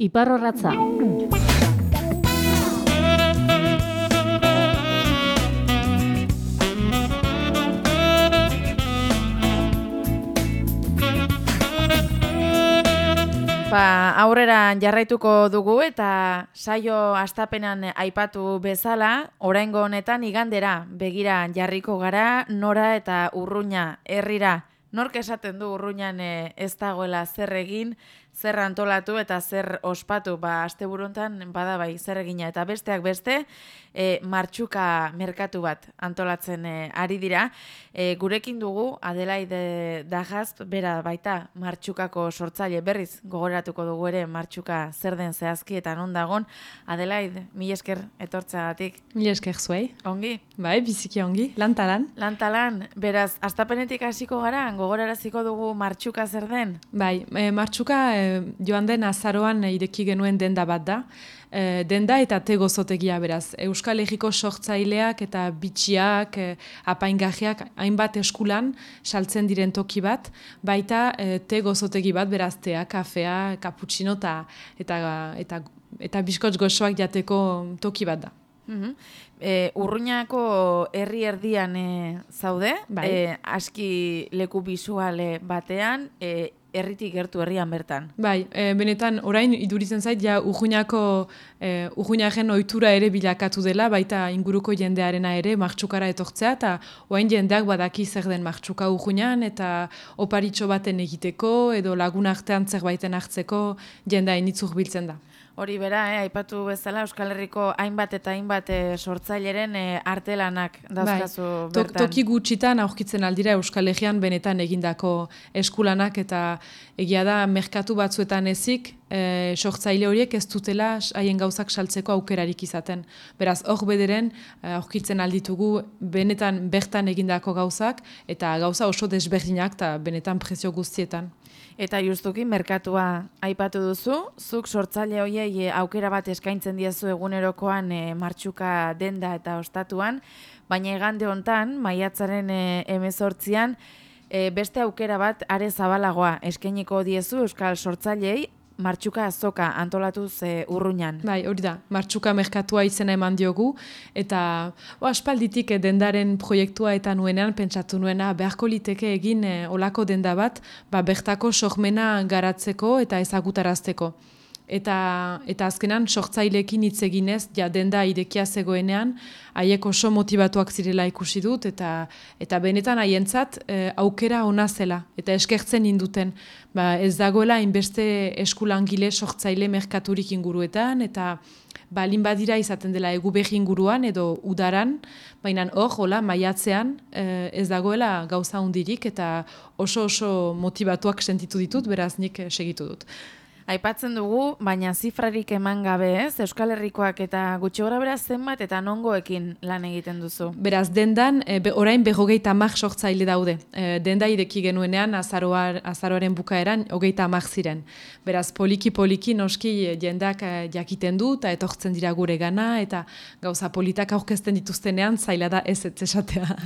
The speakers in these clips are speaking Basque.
Iparrorratza. Ba, aurrera jarraituko dugu eta saio astapenan aipatu bezala, oraingo honetan igandera begira jarriko gara nora eta urruña herrira. Nork esaten du urruñan eh, ez dagoela zer egin, zer antolatu eta zer ospatu, ba, asteburuntan bada bai zer egina eta besteak beste, e, martxuka merkatu bat antolatzen e, ari dira. E, gurekin dugu Adelaide Dajazp, bera baita martxukako sortzaile berriz gogoratuko dugu ere martxuka zer den zehazki eta non dagon. Adelaide, mil esker etortzagatik. Mil esker zuei. Ongi? Bai, biziki ongi. Lantalan. Lantalan. Beraz, astapenetik hasiko gara, gogoraraziko dugu martxuka zer den? Bai, e, martxuka e, joan den azaroan ireki genuen denda bat da. E, denda eta tegozotegia beraz. Euskal Herriko sortzaileak eta bitxiak, e, apaingajeak, hainbat eskulan saltzen diren toki bat, baita e, tegozotegi bat beraz, tea, kafea, kaputxino eta, eta, eta, eta biskotz gozoak jateko toki bat da. Mm urruñako herri erdian e, zaude, bai. e, aski leku bisuale batean, e, herritik gertu herrian bertan. Bai, e, benetan orain iduritzen zait ja Urruñako e, Urruñaren ohitura ere bilakatu dela, baita inguruko jendearena ere martxukara etortzea eta orain jendeak badaki zer den martxuka Urruñan eta oparitxo baten egiteko edo lagun artean zerbaiten hartzeko jendea initzuk biltzen da. Hori bera, eh, aipatu bezala Euskal Herriko hainbat eta hainbat eh, sortzaileren eh, artelanak dauzkazu bai. bertan. Toki gutxitan aurkitzen aldira Euskal Herrian benetan egindako eskulanak eta egia da merkatu batzuetan ezik eh, sortzaile horiek ez dutela haien gauzak saltzeko aukerarik izaten. Beraz, hor bederen eh, aurkitzen alditugu benetan bertan egindako gauzak eta gauza oso desberdinak eta benetan prezio guztietan. Eta justuki merkatua aipatu duzu, zuk sortzaile hoiei eh, aukera bat eskaintzen diazu egunerokoan e, martxuka denda eta ostatuan, baina egande hontan, maiatzaren e, emezortzian, beste aukera bat are zabalagoa eskainiko diezu Euskal Sortzailei martxuka azoka antolatu ze urruñan. Bai, hori da, martxuka merkatua izena eman diogu, eta o, aspalditik eh, dendaren proiektua eta nuenean pentsatu nuena beharko liteke egin eh, olako denda bat, ba, bertako sohmena garatzeko eta ezagutarazteko eta eta azkenan sortzailekin hitz eginez ja denda irekia zegoenean haiek oso motivatuak zirela ikusi dut eta eta benetan haientzat e, aukera ona zela eta eskertzen induten ba ez dagoela inbeste eskulangile sortzaile merkaturik inguruetan eta balin badira izaten dela egu behi inguruan edo udaran, baina hor, hola, maiatzean e, ez dagoela gauza hundirik eta oso oso motivatuak sentitu ditut, beraz nik segitu dut. Aipatzen dugu, baina zifrarik eman gabe ez, Euskal Herrikoak eta gutxi gora beraz zenbat eta nongoekin lan egiten duzu. Beraz, dendan, e, be, orain behogeita amak sortzaile daude. E, denda ideki genuenean, azaroar, azaroaren bukaeran, hogeita amak ziren. Beraz, poliki-poliki noski jendak e, jakiten du, eta etortzen dira gure gana, eta gauza politak aurkezten dituztenean, zaila da ez ez esatea.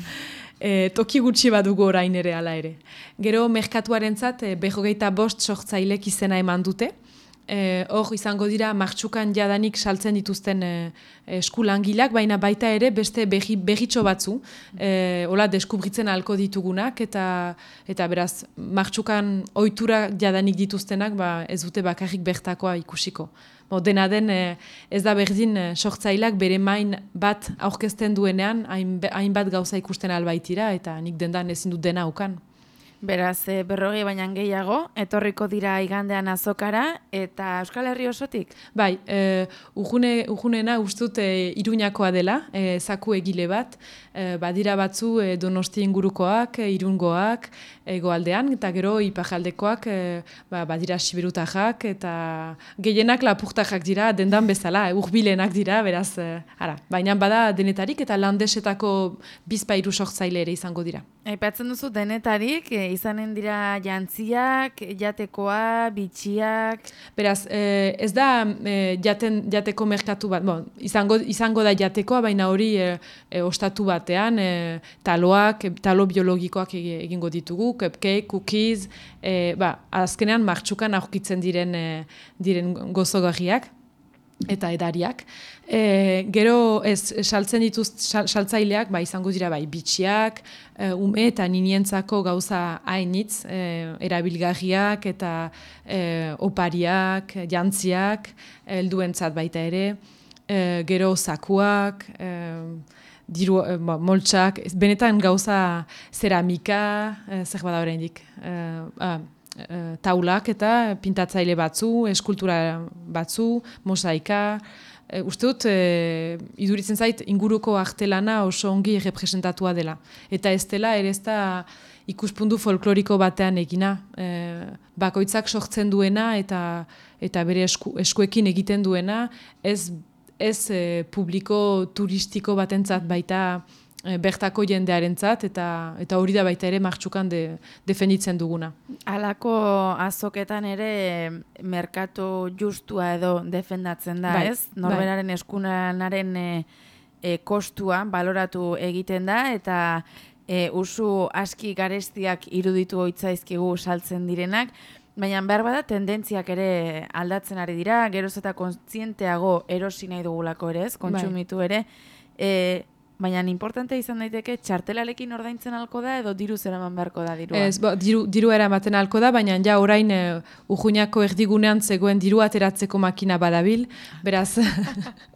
E, toki gutxi badugu orain ere ala ere. Gero merkatuarentzat e, behogeita bost sortzailek izena eman dute. E, hor izango dira martxukan jadanik saltzen dituzten e, eskulangilak, baina baita ere beste behi, batzu, e, hola deskubritzen alko ditugunak, eta eta beraz, martxukan ohitura jadanik dituztenak ba, ez dute bakarrik bertakoa ikusiko. Bo, dena den eh, ez da berdin eh, sortzailak bere main bat aurkezten duenean hainbat gauza ikusten albaitira eta nik dendan ezin dut dena ukan. Beraz, e, berrogei baina gehiago, etorriko dira igandean azokara, eta Euskal Herri osotik? Bai, e, ujune, ujunena ustut e, iruñakoa dela, e, zaku egile bat, e, badira batzu e, donosti ingurukoak, e, irungoak, egoaldean, eta gero ipajaldekoak e, ba, badira siberutajak, eta gehienak lapurtajak dira, dendan bezala, e, urbilenak dira, beraz, e, ara, baina bada denetarik, eta landesetako bizpairu sortzaile ere izango dira. Aipatzen duzu denetarik, e, izanen dira jantziak, jatekoa, bitxiak... Beraz, e, ez da e, jaten, jateko merkatu bat, bon, izango, izango da jatekoa, baina hori e, ostatu batean, taloak, talo biologikoak egingo ditugu, cupcake, cookies, ba, azkenean martxukan aurkitzen diren, diren gozogarriak eta edariak. E, gero ez saltzen dituz saltzaileak, ba, izango dira bai bitxiak, e, ume eta ninientzako gauza hainitz, e, erabilgarriak eta e, opariak, jantziak, helduentzat baita ere, e, gero zakuak, e, diru, e, ba, moltsak, benetan gauza zeramika, e, zer bada horrein E, Eh, taulak eta pintatzaile batzu, eskultura batzu, mosaika. E, uste dut, e, iduritzen zait, inguruko artelana oso ongi representatua dela. Eta ez dela, ere ez da ikuspundu folkloriko batean egina. E, bakoitzak sortzen duena eta eta bere esku, eskuekin egiten duena, ez, ez publiko turistiko batentzat baita e, bertako jendearentzat eta eta hori da baita ere martxukan de, defenditzen duguna. Halako azoketan ere merkatu justua edo defendatzen da, bai, ez? Bai. Norberaren bai. eskunanaren e, e, kostua baloratu egiten da eta e, usu aski garestiak iruditu oitzaizkigu saltzen direnak, baina behar bada tendentziak ere aldatzen ari dira, geroz eta kontzienteago erosi nahi dugulako ere, ez? Bai. Kontsumitu ere, e, Baina importante izan daiteke txartelalekin ordaintzen alko da edo diru zeraman beharko da dirua? Ez, bo, diru, diru eramaten alko da, baina ja orain uh, ujuniako erdigunean zegoen diru ateratzeko makina badabil, beraz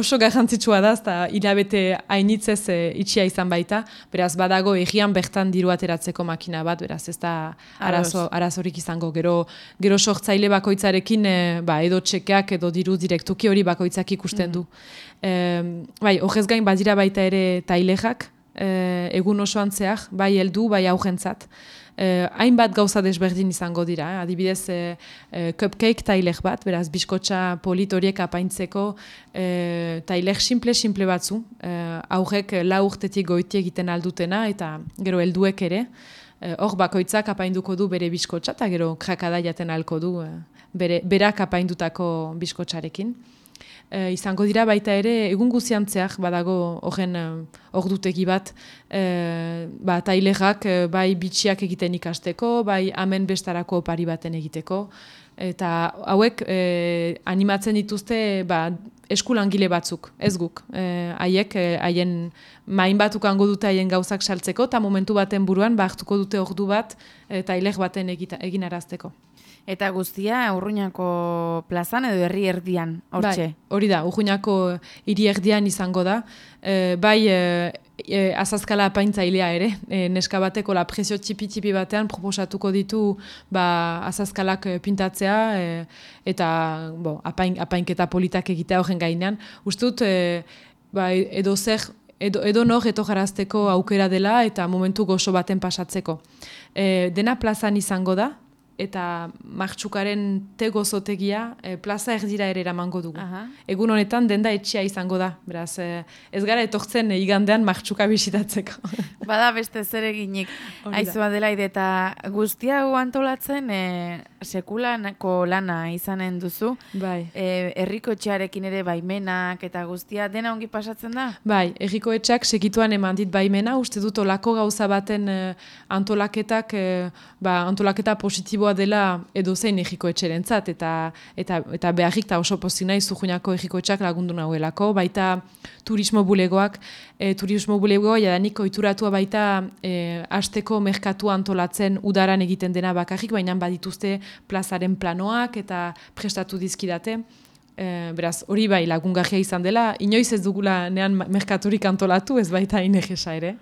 oso garrantzitsua da, eta hilabete hainitzez e, itxia izan baita, beraz badago egian bertan diru ateratzeko makina bat, beraz ez da arazo, arazorik izango, gero, gero sortzaile bakoitzarekin e, ba, edo txekeak edo diru direktuki hori bakoitzak ikusten mm. du. E, bai, horrez gain badira baita ere tailejak, e, egun osoan zehar, bai heldu, bai augentzat eh, hainbat gauza desberdin izango dira. Eh? Adibidez, eh, eh, cupcake tailek bat, beraz, biskotxa polit horiek apaintzeko eh, tailek simple-simple batzu. Eh, aurrek la urtetik goiti egiten aldutena eta gero helduek ere. Eh, hor bakoitzak apainduko du bere biskotxa eta gero krakada jaten alko du eh, bere, berak apaindutako biskotxarekin e, izango dira baita ere egun guziantzeak badago horren e, ordutegi bat e, ba, tailerak e, bai bitxiak egiten ikasteko, bai amen bestarako opari baten egiteko eta hauek e, animatzen dituzte ba, eskulangile batzuk, ez guk. E, haiek, haien main batuk ango dute haien gauzak saltzeko, eta momentu baten buruan, ba, dute ordu bat, eta ilek baten egin arazteko. Eta guztia Urruñako plazan edo herri erdian, hortxe? Bai, hori da, Urruñako hiri erdian izango da. E, bai, e, e, azazkala apaintzailea ere, e, neska bateko la presio txipi-txipi batean proposatuko ditu ba, azazkalak pintatzea e, eta bo, apain, apainketa politak egitea horren gainean. Ustut, e, ba, edo zer, edo, edo nor eto jarazteko aukera dela eta momentu gozo baten pasatzeko. E, dena plazan izango da, eta martxukaren tegozotegia e, plaza erdira ere eramango dugu. Egun honetan denda etxea izango da, beraz e, ez gara etortzen igandean martxuka bisitatzeko. Bada beste zer eginik, aizua dela ide eta guztia gu antolatzen e, sekulanako lana izanen duzu. Bai. E, erriko etxearekin ere baimenak eta guztia dena ongi pasatzen da? Bai, erriko etxeak sekituan eman dit baimena, uste dut olako gauza baten antolaketak, ba, antolaketa positiboa dela edo zein egiko etxerentzat eta eta eta beharrik ta oso pozik nahi zujuinako egiko etxak lagundu nahuelako, baita turismo bulegoak, e, turismo bulegoa jadanik oituratua baita e, asteko merkatu antolatzen udaran egiten dena bakarrik, baina badituzte plazaren planoak eta prestatu dizkidate. E, beraz, hori bai lagungarria izan dela, inoiz ez dugula nean merkaturik antolatu, ez baita inegesa ere.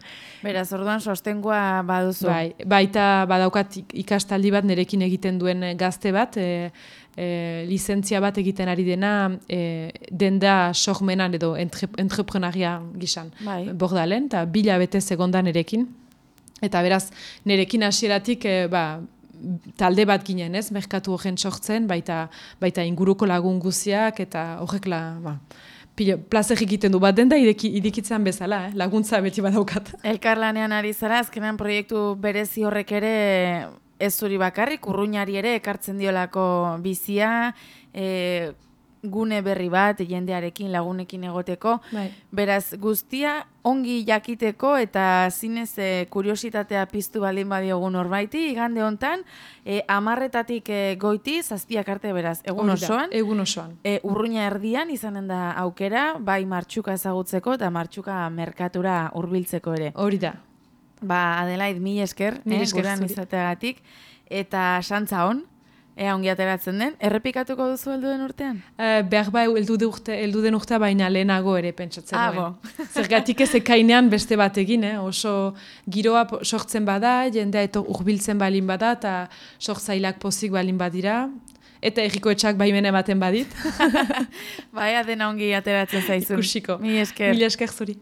Beraz, orduan sostengoa baduzu. Bai, baita badaukat ikastaldi bat nerekin egiten duen gazte bat, e, e, lizentzia bat egiten ari dena e, denda sormenan edo entre, entreprenaria gizan bai. bordalen, eta bila bete segondan nerekin. Eta beraz, nerekin hasieratik e, ba, talde bat ginen, ez, merkatu horren sortzen, baita, baita inguruko lagun guziak, eta horrek la, ba, plazer egiten du, bat den da idikitzen bezala, eh? laguntza beti badaukat. Elkarlanean ari zara, azkenan proiektu berezi horrek ere ez zuri bakarrik, urruñari ere ekartzen diolako bizia, e, gune berri bat jendearekin lagunekin egoteko. Bai. Beraz, guztia ongi jakiteko eta zinez e, kuriositatea piztu baldin badiogun norbaiti, igande hontan, e, amarretatik e, goiti, zazpiak arte beraz, egun osoan. Egun osoan. E, urruña erdian izanen da aukera, bai martxuka ezagutzeko eta martxuka merkatura hurbiltzeko ere. Hori da. Ba, Adelaid, mi esker, mi eh, esker izateagatik, eta santza hon, Ea ongi ateratzen den, errepikatuko duzu heldu den urtean? Uh, behar bai, heldu, urte, heldu den urtea baina lehenago ere pentsatzen ah, duen. Zergatik ez ekainean beste bat egin, eh? oso giroa sortzen bada, jendea eto urbiltzen balin bada, eta sortzailak pozik balin badira, eta erriko etxak baimen ematen badit. Baia dena ongi ateratzen zaizu. Ikusiko. Mi esker. Mi esker zuri.